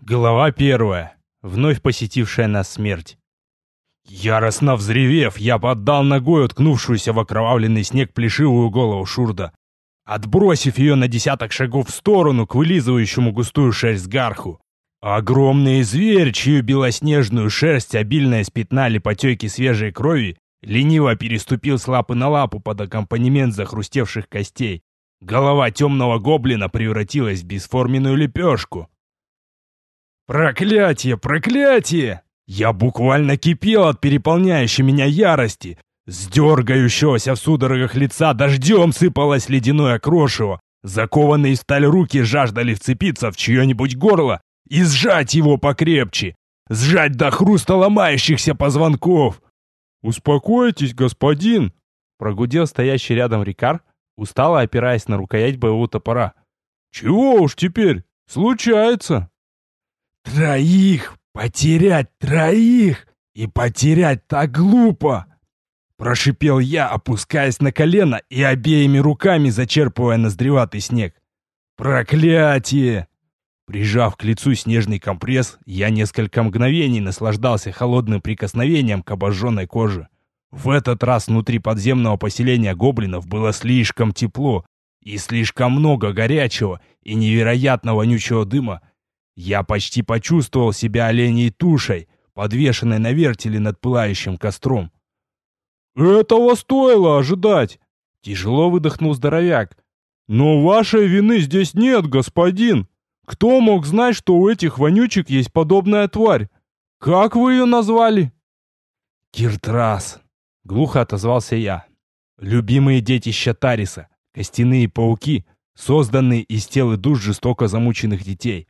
Глава первая. Вновь посетившая нас смерть. Яростно взревев, я поддал ногой уткнувшуюся в окровавленный снег плешивую голову Шурда, отбросив ее на десяток шагов в сторону к вылизывающему густую шерсть гарху. Огромный зверь, чью белоснежную шерсть обильно испятнали потеки свежей крови, лениво переступил с лапы на лапу под аккомпанемент захрустевших костей. Голова темного гоблина превратилась в бесформенную лепешку. Проклятие, проклятие! Я буквально кипел от переполняющей меня ярости. С в судорогах лица дождем сыпалось ледяное крошево. Закованные в сталь руки жаждали вцепиться в чье-нибудь горло и сжать его покрепче. Сжать до хруста ломающихся позвонков. «Успокойтесь, господин!» Прогудел стоящий рядом Рикар, устало опираясь на рукоять боевого топора. «Чего уж теперь? Случается!» «Троих! Потерять троих! И потерять так глупо!» Прошипел я, опускаясь на колено и обеими руками зачерпывая ноздреватый снег. «Проклятие!» Прижав к лицу снежный компресс, я несколько мгновений наслаждался холодным прикосновением к обожженной коже. В этот раз внутри подземного поселения гоблинов было слишком тепло и слишком много горячего и невероятно вонючего дыма, я почти почувствовал себя оленей тушей, подвешенной на вертеле над пылающим костром. «Этого стоило ожидать!» Тяжело выдохнул здоровяк. «Но вашей вины здесь нет, господин! Кто мог знать, что у этих вонючек есть подобная тварь? Как вы ее назвали?» «Киртрас!» — глухо отозвался я. «Любимые детища Тариса, костяные пауки, созданные из тел и душ жестоко замученных детей.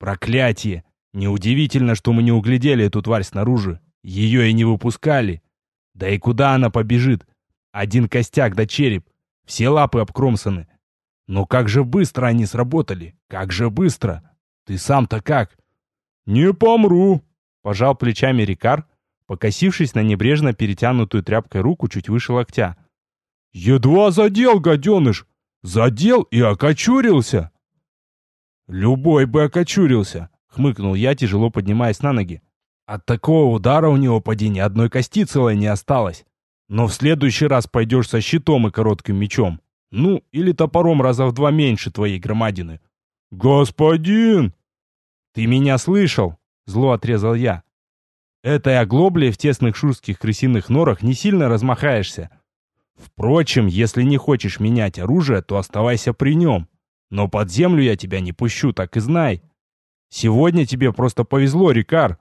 Проклятие! Неудивительно, что мы не углядели эту тварь снаружи. Ее и не выпускали. Да и куда она побежит? Один костяк да череп. Все лапы обкромсаны. Но как же быстро они сработали? Как же быстро? Ты сам-то как? Не помру, пожал плечами Рикар, покосившись на небрежно перетянутую тряпкой руку чуть выше локтя. Едва задел, гаденыш! Задел и окочурился! «Любой бы окочурился», — хмыкнул я, тяжело поднимаясь на ноги. «От такого удара у него поди ни одной кости целой не осталось. Но в следующий раз пойдешь со щитом и коротким мечом. Ну, или топором раза в два меньше твоей громадины». «Господин!» «Ты меня слышал?» — зло отрезал я. «Этой оглоблей в тесных шурских крысиных норах не сильно размахаешься. Впрочем, если не хочешь менять оружие, то оставайся при нем. Но под землю я тебя не пущу, так и знай. Сегодня тебе просто повезло, Рикар.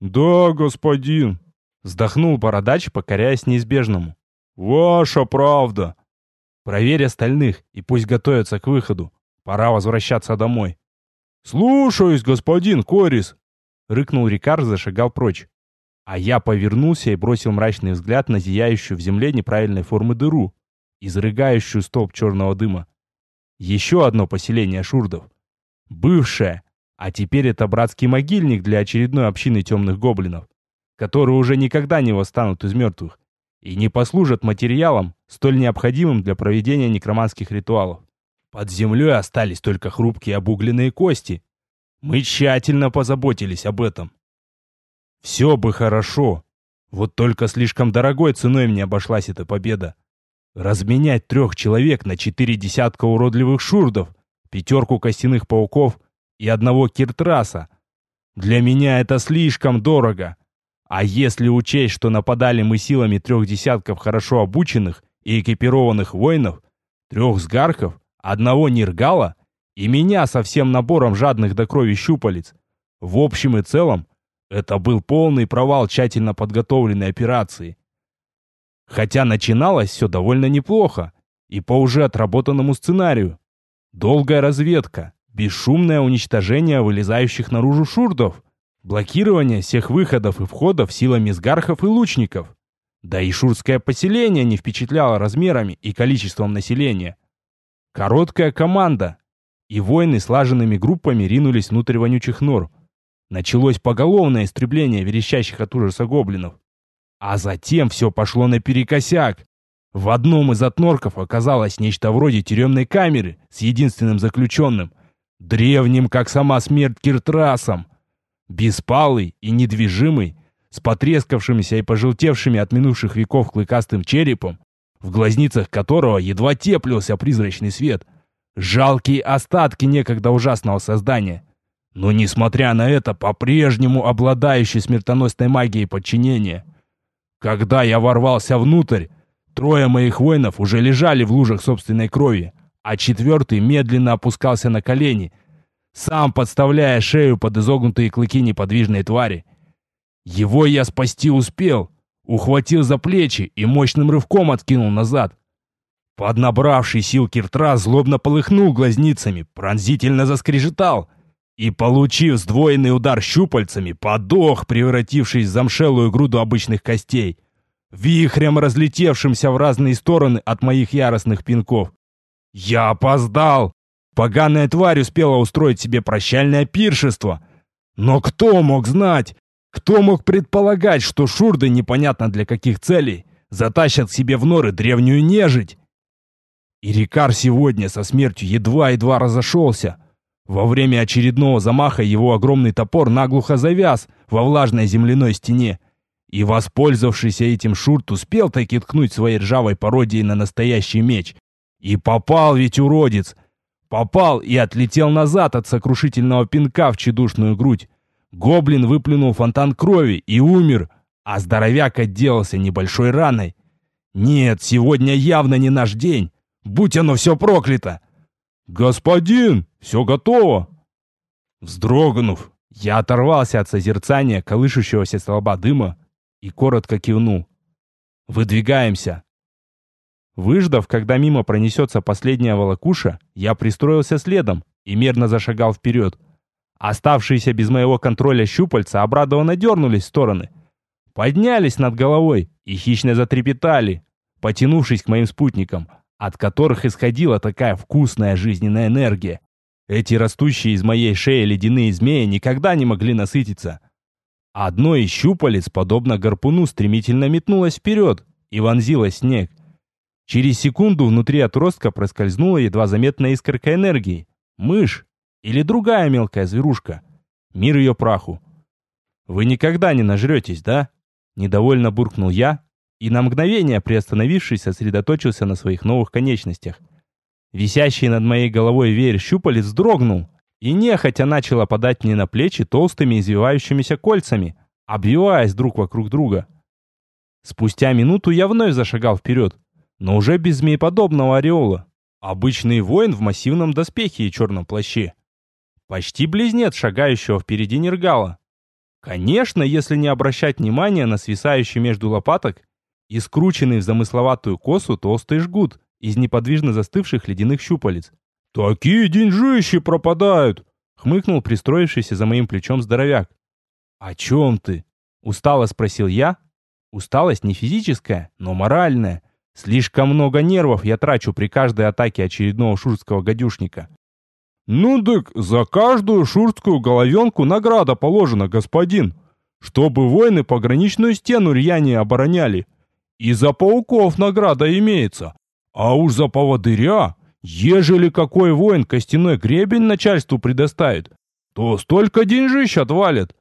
Да, господин. Вздохнул бородач, покоряясь неизбежному. Ваша правда. Проверь остальных и пусть готовятся к выходу. Пора возвращаться домой. Слушаюсь, господин Корис. Рыкнул Рикар, зашагал прочь. А я повернулся и бросил мрачный взгляд на зияющую в земле неправильной формы дыру, изрыгающую столб черного дыма. Еще одно поселение шурдов. Бывшее, а теперь это братский могильник для очередной общины темных гоблинов, которые уже никогда не восстанут из мертвых и не послужат материалом, столь необходимым для проведения некроманских ритуалов. Под землей остались только хрупкие обугленные кости. Мы тщательно позаботились об этом. Все бы хорошо, вот только слишком дорогой ценой мне обошлась эта победа. Разменять трех человек на четыре десятка уродливых шурдов, пятерку костяных пауков и одного киртраса. Для меня это слишком дорого. А если учесть, что нападали мы силами трех десятков хорошо обученных и экипированных воинов, трех сгархов, одного ниргала и меня со всем набором жадных до крови щупалец, в общем и целом, это был полный провал тщательно подготовленной операции. Хотя начиналось все довольно неплохо и по уже отработанному сценарию. Долгая разведка, бесшумное уничтожение вылезающих наружу шурдов, блокирование всех выходов и входов силами сгархов и лучников. Да и шурское поселение не впечатляло размерами и количеством населения. Короткая команда, и воины слаженными группами ринулись внутрь вонючих нор. Началось поголовное истребление верещащих от ужаса гоблинов. А затем все пошло наперекосяк. В одном из отнорков оказалось нечто вроде тюремной камеры с единственным заключенным. древним, как сама смерть Киртрасом, беспалый и недвижимый, с потрескавшимися и пожелтевшими от минувших веков клыкастым черепом, в глазницах которого едва теплился призрачный свет. Жалкие остатки некогда ужасного создания. Но, несмотря на это, по-прежнему обладающий смертоносной магией подчинения. Когда я ворвался внутрь, трое моих воинов уже лежали в лужах собственной крови, а четвертый медленно опускался на колени, сам подставляя шею под изогнутые клыки неподвижной твари. Его я спасти успел, ухватил за плечи и мощным рывком откинул назад. Поднабравший сил Киртра злобно полыхнул глазницами, пронзительно заскрежетал и, получив сдвоенный удар щупальцами, подох, превратившись в замшелую груду обычных костей, вихрем разлетевшимся в разные стороны от моих яростных пинков. Я опоздал! Поганая тварь успела устроить себе прощальное пиршество. Но кто мог знать, кто мог предполагать, что шурды непонятно для каких целей затащат себе в норы древнюю нежить? И Рикар сегодня со смертью едва-едва разошелся. Во время очередного замаха его огромный топор наглухо завяз во влажной земляной стене. И воспользовавшийся этим шурт успел таки ткнуть своей ржавой пародией на настоящий меч. И попал ведь уродец. Попал и отлетел назад от сокрушительного пинка в чедушную грудь. Гоблин выплюнул фонтан крови и умер, а здоровяк отделался небольшой раной. Нет, сегодня явно не наш день. Будь оно все проклято! «Господин, все готово!» Вздрогнув, я оторвался от созерцания колышущегося столба дыма и коротко кивнул. «Выдвигаемся!» Выждав, когда мимо пронесется последняя волокуша, я пристроился следом и мерно зашагал вперед. Оставшиеся без моего контроля щупальца обрадованно дернулись в стороны. Поднялись над головой и хищно затрепетали, потянувшись к моим спутникам, от которых исходила такая вкусная жизненная энергия. Эти растущие из моей шеи ледяные змеи никогда не могли насытиться. Одно из щупалец, подобно гарпуну, стремительно метнулось вперед и вонзилось в снег. Через секунду внутри отростка проскользнула едва заметная искорка энергии. Мышь, или другая мелкая зверушка. Мир ее праху. Вы никогда не нажретесь, да? Недовольно буркнул я и на мгновение, приостановившись, сосредоточился на своих новых конечностях. Висящий над моей головой веер щупалец дрогнул и нехотя начал опадать мне на плечи толстыми извивающимися кольцами, обвиваясь друг вокруг друга. Спустя минуту я вновь зашагал вперед, но уже без змееподобного ореола. Обычный воин в массивном доспехе и черном плаще. Почти близнец шагающего впереди Нергала. Конечно, если не обращать внимания на свисающий между лопаток и скрученный в замысловатую косу толстый жгут из неподвижно застывших ледяных щупалец. «Такие деньжищи пропадают!» — хмыкнул пристроившийся за моим плечом здоровяк. «О чем ты?» — устало спросил я. Усталость не физическая, но моральная. Слишком много нервов я трачу при каждой атаке очередного шурского гадюшника. «Ну так за каждую шурскую головенку награда положена, господин, чтобы воины пограничную стену рьяне обороняли. И за пауков награда имеется, а уж за поводыря, ежели какой воин костяной гребень начальству предоставит, то столько деньжищ отвалит».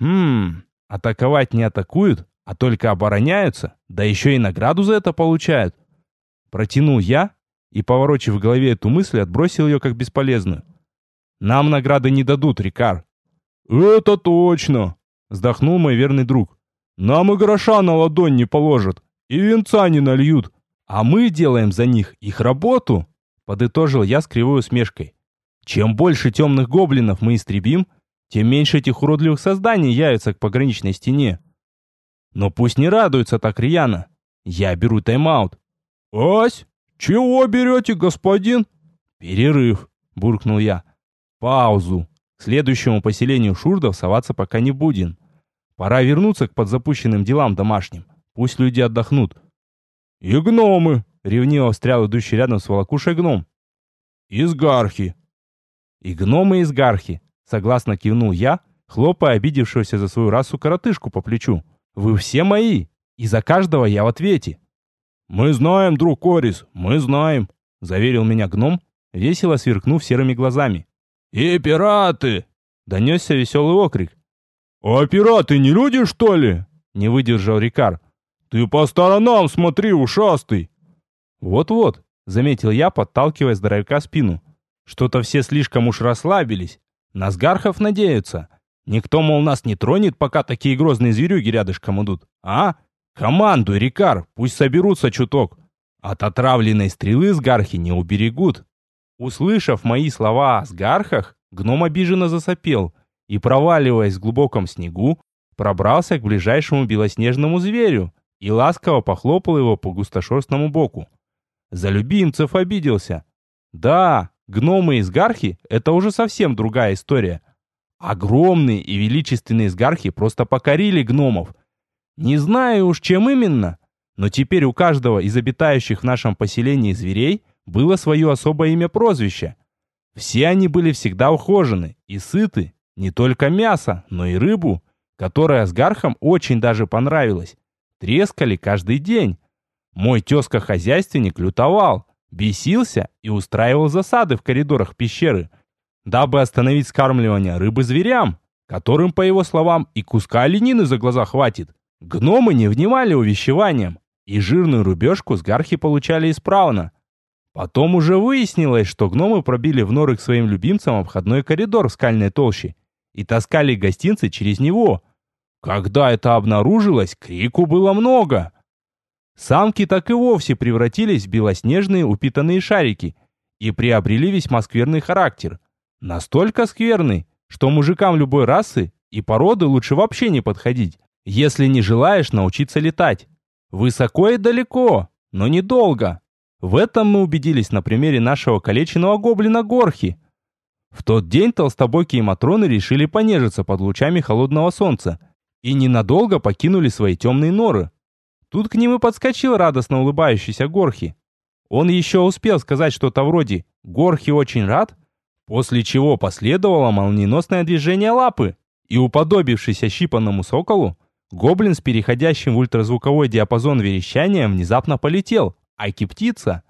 «Хм, атаковать не атакуют, а только обороняются, да еще и награду за это получают». Протянул я, и, поворочив в голове эту мысль, отбросил ее как бесполезную. «Нам награды не дадут, Рикар». «Это точно!» — вздохнул мой верный друг. «Нам и гроша на ладонь не положат, и венца не нальют, а мы делаем за них их работу!» — подытожил я с кривой усмешкой. «Чем больше темных гоблинов мы истребим, тем меньше этих уродливых созданий явится к пограничной стене. Но пусть не радуются так рьяно. Я беру тайм-аут». «Ась!» «Чего берете, господин?» «Перерыв», — буркнул я. «Паузу. К следующему поселению шурдов соваться пока не будем. Пора вернуться к подзапущенным делам домашним. Пусть люди отдохнут». «И гномы!» — ревниво встрял идущий рядом с волокушей гном. «Изгархи!» «И гномы изгархи!» — согласно кивнул я, хлопая обидевшегося за свою расу коротышку по плечу. «Вы все мои, и за каждого я в ответе!» «Мы знаем, друг Корис, мы знаем», — заверил меня гном, весело сверкнув серыми глазами. «И пираты!» — донесся веселый окрик. «А пираты не люди, что ли?» — не выдержал Рикар. «Ты по сторонам смотри, ушастый!» «Вот-вот», — заметил я, подталкивая здоровяка спину. «Что-то все слишком уж расслабились. На сгархов надеются. Никто, мол, нас не тронет, пока такие грозные зверюги рядышком идут. А? Командуй, Рикар, пусть соберутся чуток. От отравленной стрелы сгархи не уберегут». Услышав мои слова о сгархах, гном обиженно засопел и, проваливаясь в глубоком снегу, пробрался к ближайшему белоснежному зверю и ласково похлопал его по густошерстному боку. За любимцев обиделся. Да, гномы из Гархи — это уже совсем другая история. Огромные и величественные сгархи просто покорили гномов. Не знаю уж, чем именно, но теперь у каждого из обитающих в нашем поселении зверей было свое особое имя-прозвище. Все они были всегда ухожены и сыты, не только мясо, но и рыбу, которая с гархом очень даже понравилась. Трескали каждый день. Мой тезка-хозяйственник лютовал, бесился и устраивал засады в коридорах пещеры, дабы остановить скармливание рыбы зверям, которым, по его словам, и куска оленины за глаза хватит. Гномы не внимали увещеваниям, и жирную рубежку с гархи получали исправно. Потом уже выяснилось, что гномы пробили в норы к своим любимцам обходной коридор в скальной толще и таскали гостинцы через него. Когда это обнаружилось, крику было много. Самки так и вовсе превратились в белоснежные упитанные шарики и приобрели весьма скверный характер. Настолько скверный, что мужикам любой расы и породы лучше вообще не подходить, если не желаешь научиться летать. Высоко и далеко, но недолго. В этом мы убедились на примере нашего калеченного гоблина Горхи. В тот день толстобокие матроны решили понежиться под лучами холодного солнца и ненадолго покинули свои темные норы. Тут к ним и подскочил радостно улыбающийся Горхи. Он еще успел сказать что-то вроде «Горхи очень рад», После чего последовало молниеносное движение лапы, и уподобившись ощипанному соколу, гоблин с переходящим в ультразвуковой диапазон верещанием внезапно полетел, а птица...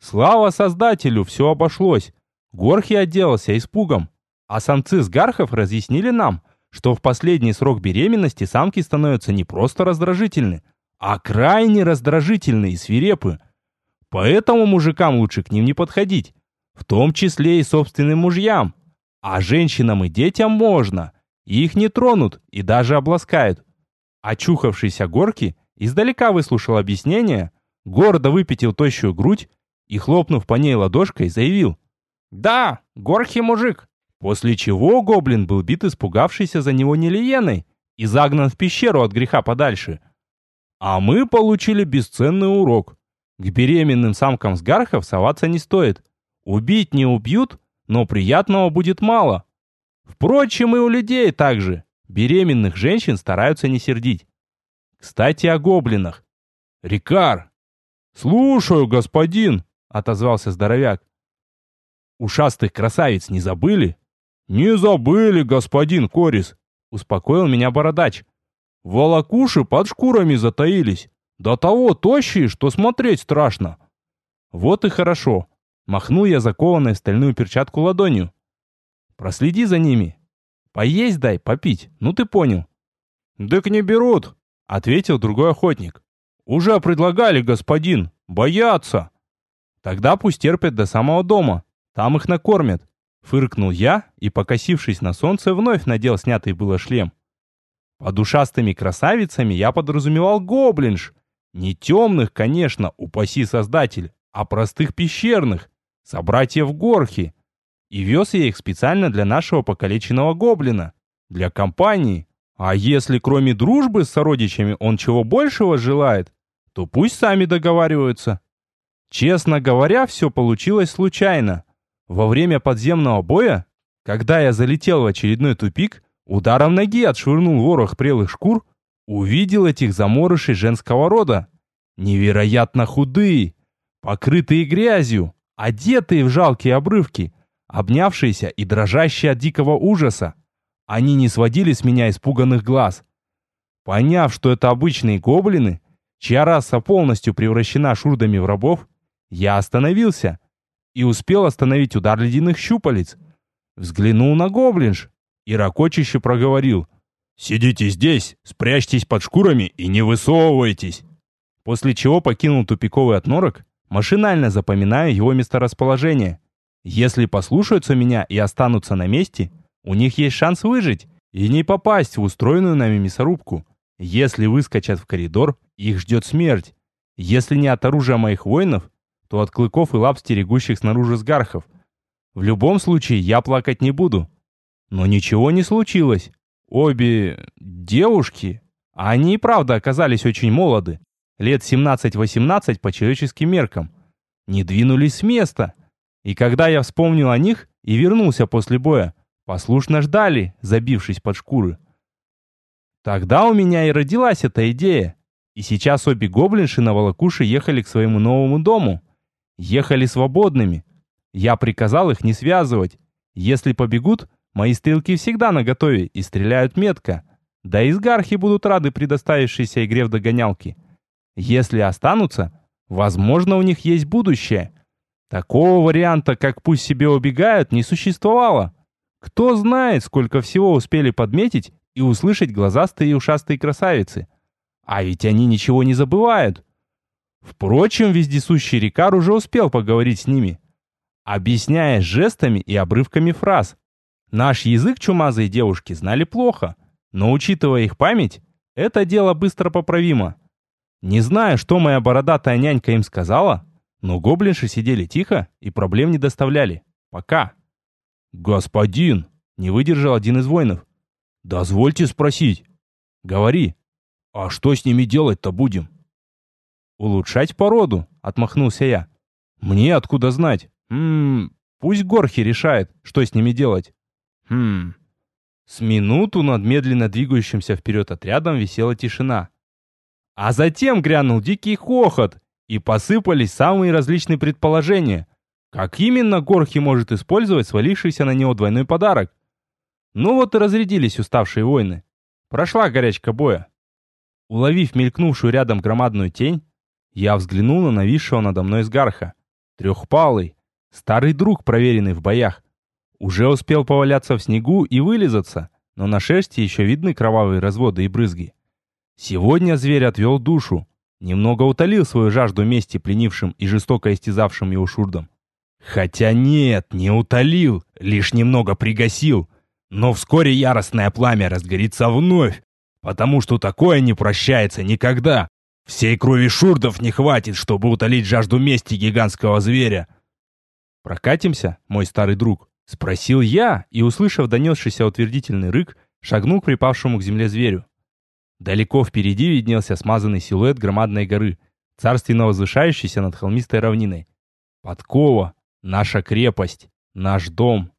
Слава создателю, все обошлось. Горхи отделался испугом, а самцы с гархов разъяснили нам, что в последний срок беременности самки становятся не просто раздражительны, а крайне раздражительны и свирепы. Поэтому мужикам лучше к ним не подходить, в том числе и собственным мужьям. А женщинам и детям можно. Их не тронут и даже обласкают. Очухавшийся Горки издалека выслушал объяснение, гордо выпятил тощую грудь и, хлопнув по ней ладошкой, заявил «Да, Горхи мужик». После чего гоблин был бит испугавшийся за него Нелиеной и загнан в пещеру от греха подальше. А мы получили бесценный урок. К беременным самкам с гархов соваться не стоит. Убить не убьют, но приятного будет мало. Впрочем, и у людей также. Беременных женщин стараются не сердить. Кстати, о гоблинах. Рикар. Слушаю, господин, отозвался здоровяк. Ушастых красавиц не забыли? Не забыли, господин Корис, успокоил меня бородач. Волокуши под шкурами затаились. До того тощие, что смотреть страшно. Вот и хорошо. Махнул я закованной в стальную перчатку ладонью. Проследи за ними. Поесть дай, попить, ну ты понял. «Дык не берут», — ответил другой охотник. «Уже предлагали, господин, боятся». «Тогда пусть терпят до самого дома, там их накормят», — фыркнул я и, покосившись на солнце, вновь надел снятый было шлем. Под ушастыми красавицами я подразумевал гоблинж. Не темных, конечно, упаси создатель, а простых пещерных, собратьев Горхи, и вез я их специально для нашего покалеченного гоблина, для компании. А если кроме дружбы с сородичами он чего большего желает, то пусть сами договариваются. Честно говоря, все получилось случайно. Во время подземного боя, когда я залетел в очередной тупик, ударом ноги отшвырнул ворох прелых шкур, увидел этих заморышей женского рода. Невероятно худые, покрытые грязью, одетые в жалкие обрывки, обнявшиеся и дрожащие от дикого ужаса. Они не сводили с меня испуганных глаз. Поняв, что это обычные гоблины, чья раса полностью превращена шурдами в рабов, я остановился и успел остановить удар ледяных щупалец. Взглянул на гоблинш и ракочище проговорил. «Сидите здесь, спрячьтесь под шкурами и не высовывайтесь!» После чего покинул тупиковый отнорок, машинально запоминая его месторасположение. Если послушаются меня и останутся на месте, у них есть шанс выжить и не попасть в устроенную нами мясорубку. Если выскочат в коридор, их ждет смерть. Если не от оружия моих воинов, то от клыков и лап стерегущих снаружи сгархов. В любом случае, я плакать не буду. Но ничего не случилось. Обе девушки, они и правда оказались очень молоды, лет 17-18 по человеческим меркам, не двинулись с места. И когда я вспомнил о них и вернулся после боя, послушно ждали, забившись под шкуры. Тогда у меня и родилась эта идея. И сейчас обе гоблинши на волокуши ехали к своему новому дому. Ехали свободными. Я приказал их не связывать. Если побегут, мои стрелки всегда наготове и стреляют метко. Да и сгархи будут рады предоставившейся игре в догонялки. Если останутся, возможно, у них есть будущее. Такого варианта, как пусть себе убегают, не существовало. Кто знает, сколько всего успели подметить и услышать глазастые и ушастые красавицы. А ведь они ничего не забывают. Впрочем, вездесущий Рикар уже успел поговорить с ними, объясняя жестами и обрывками фраз. Наш язык чумазые девушки знали плохо, но учитывая их память, это дело быстро поправимо. Не знаю, что моя бородатая нянька им сказала, но гоблинши сидели тихо и проблем не доставляли. Пока. «Господин!» — не выдержал один из воинов. «Дозвольте спросить». «Говори». «А что с ними делать-то будем?» «Улучшать породу», — отмахнулся я. «Мне откуда знать? Ммм, пусть Горхи решает, что с ними делать». «Хм...» С минуту над медленно двигающимся вперед отрядом висела тишина. А затем грянул дикий хохот, и посыпались самые различные предположения, как именно Горхи может использовать свалившийся на него двойной подарок. Ну вот и разрядились уставшие воины. Прошла горячка боя. Уловив мелькнувшую рядом громадную тень, я взглянул на нависшего надо мной сгарха. Трехпалый, старый друг, проверенный в боях. Уже успел поваляться в снегу и вылизаться, но на шерсти еще видны кровавые разводы и брызги. Сегодня зверь отвел душу, немного утолил свою жажду мести пленившим и жестоко истязавшим его шурдом. Хотя нет, не утолил, лишь немного пригасил. Но вскоре яростное пламя разгорится вновь, потому что такое не прощается никогда. Всей крови шурдов не хватит, чтобы утолить жажду мести гигантского зверя. «Прокатимся, мой старый друг?» — спросил я, и, услышав донесшийся утвердительный рык, шагнул к припавшему к земле зверю. Далеко впереди виднелся смазанный силуэт громадной горы, царственно возвышающейся над холмистой равниной. Подкова, наша крепость, наш дом.